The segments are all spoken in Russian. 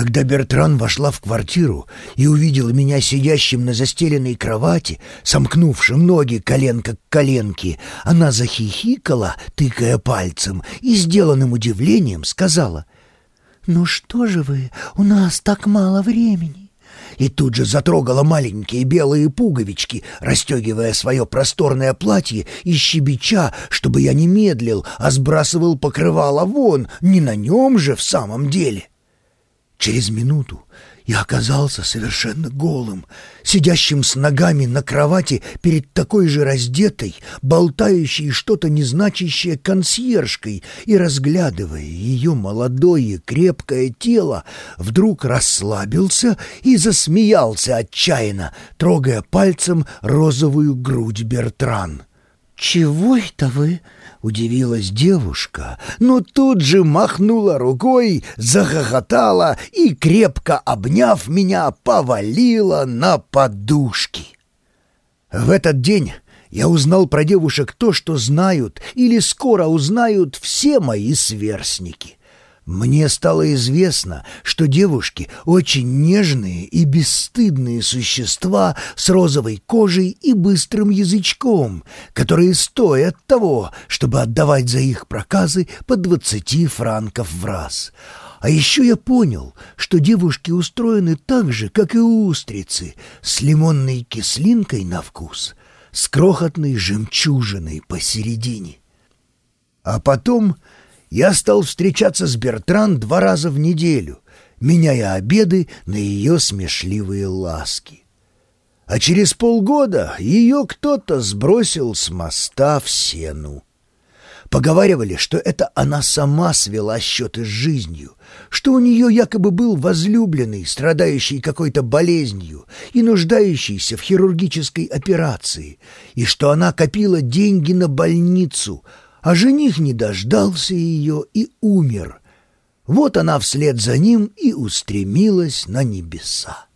Когда Бертран вошла в квартиру и увидела меня сидящим на застеленной кровати, сомкнувшим ноги коленка к коленке, она захихикала, тыкая пальцем, и сделанным удивлением сказала, «Ну что же вы, у нас так мало времени» и тут же затрогала маленькие белые пуговички, расстегивая свое просторное платье и щебеча, чтобы я не медлил, а сбрасывал покрывало вон, не на нем же в самом деле. Через минуту я оказался совершенно голым, сидящим с ногами на кровати перед такой же раздетой, болтающей что-то незначащее консьержкой и, разглядывая ее молодое крепкое тело, вдруг расслабился и засмеялся отчаянно, трогая пальцем розовую грудь Бертран. «Чего это вы?» — удивилась девушка, но тут же махнула рукой, захохотала и, крепко обняв меня, повалила на подушки. В этот день я узнал про девушек то, что знают или скоро узнают все мои сверстники. Мне стало известно, что девушки очень нежные и бесстыдные существа с розовой кожей и быстрым язычком, которые стоят того, чтобы отдавать за их проказы по двадцати франков в раз. А еще я понял, что девушки устроены так же, как и устрицы, с лимонной кислинкой на вкус, с крохотной жемчужиной посередине. А потом я стал встречаться с Бертран два раза в неделю, меняя обеды на ее смешливые ласки. А через полгода ее кто-то сбросил с моста в сену. Поговаривали, что это она сама свела счеты с жизнью, что у нее якобы был возлюбленный, страдающий какой-то болезнью и нуждающийся в хирургической операции, и что она копила деньги на больницу — а жених не дождался ее и умер. Вот она вслед за ним и устремилась на небеса.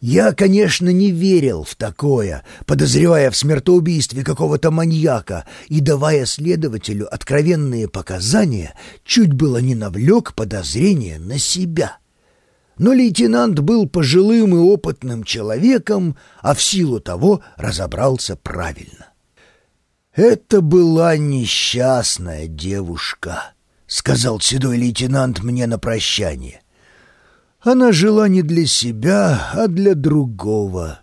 Я, конечно, не верил в такое, подозревая в смертоубийстве какого-то маньяка и давая следователю откровенные показания, чуть было не навлек подозрение на себя. Но лейтенант был пожилым и опытным человеком, а в силу того разобрался правильно. «Это была несчастная девушка», — сказал седой лейтенант мне на прощание. «Она жила не для себя, а для другого.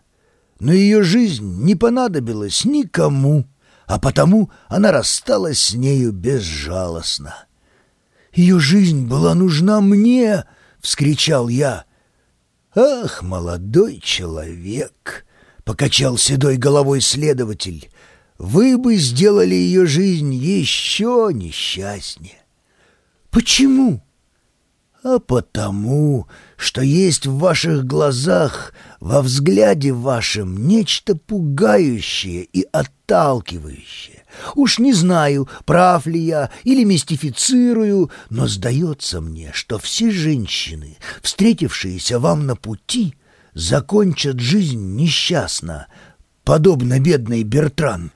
Но ее жизнь не понадобилась никому, а потому она рассталась с нею безжалостно». «Ее жизнь была нужна мне!» — вскричал я. «Ах, молодой человек!» — покачал седой головой следователь вы бы сделали ее жизнь еще несчастнее. Почему? А потому, что есть в ваших глазах, во взгляде вашем нечто пугающее и отталкивающее. Уж не знаю, прав ли я или мистифицирую, но сдается мне, что все женщины, встретившиеся вам на пути, закончат жизнь несчастно, подобно бедной Бертран.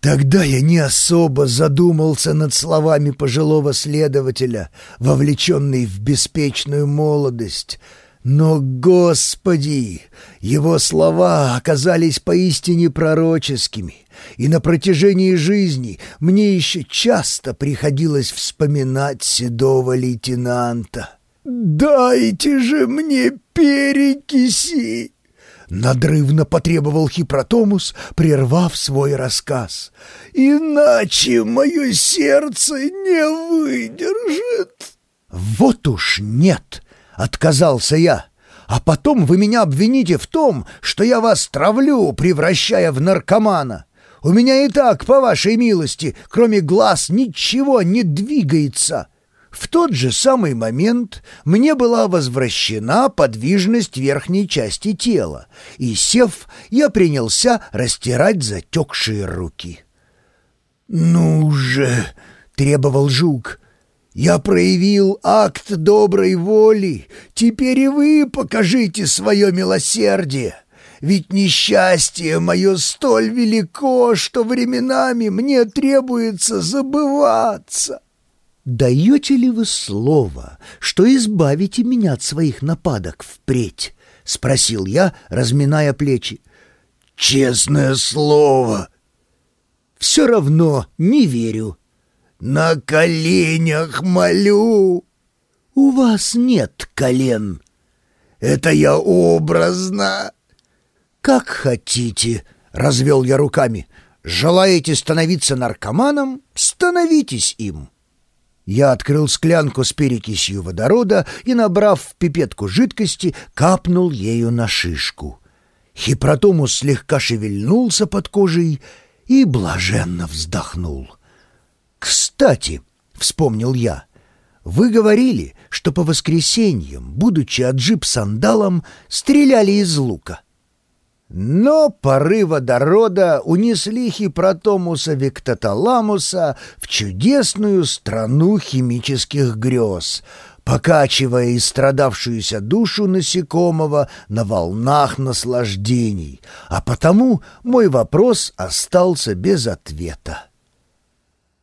Тогда я не особо задумался над словами пожилого следователя, вовлеченный в беспечную молодость. Но, Господи, его слова оказались поистине пророческими, и на протяжении жизни мне еще часто приходилось вспоминать седого лейтенанта. «Дайте же мне перекиси!» Надрывно потребовал Хипротомус, прервав свой рассказ. «Иначе мое сердце не выдержит!» «Вот уж нет!» — отказался я. «А потом вы меня обвините в том, что я вас травлю, превращая в наркомана. У меня и так, по вашей милости, кроме глаз, ничего не двигается». В тот же самый момент мне была возвращена подвижность верхней части тела, и, сев, я принялся растирать затекшие руки. «Ну же!» — требовал жук. «Я проявил акт доброй воли. Теперь и вы покажите свое милосердие. Ведь несчастье мое столь велико, что временами мне требуется забываться». «Даете ли вы слово, что избавите меня от своих нападок впредь?» — спросил я, разминая плечи. «Честное слово!» «Все равно не верю». «На коленях молю!» «У вас нет колен». «Это я образно». «Как хотите», — развел я руками. «Желаете становиться наркоманом? Становитесь им». Я открыл склянку с перекисью водорода и, набрав в пипетку жидкости, капнул ею на шишку. Хипротомус слегка шевельнулся под кожей и блаженно вздохнул. «Кстати», — вспомнил я, — «вы говорили, что по воскресеньям, будучи аджип-сандалом, стреляли из лука». Но поры водорода унесли Хипротомуса Виктоталамуса в чудесную страну химических грез, покачивая истрадавшуюся душу насекомого на волнах наслаждений, а потому мой вопрос остался без ответа.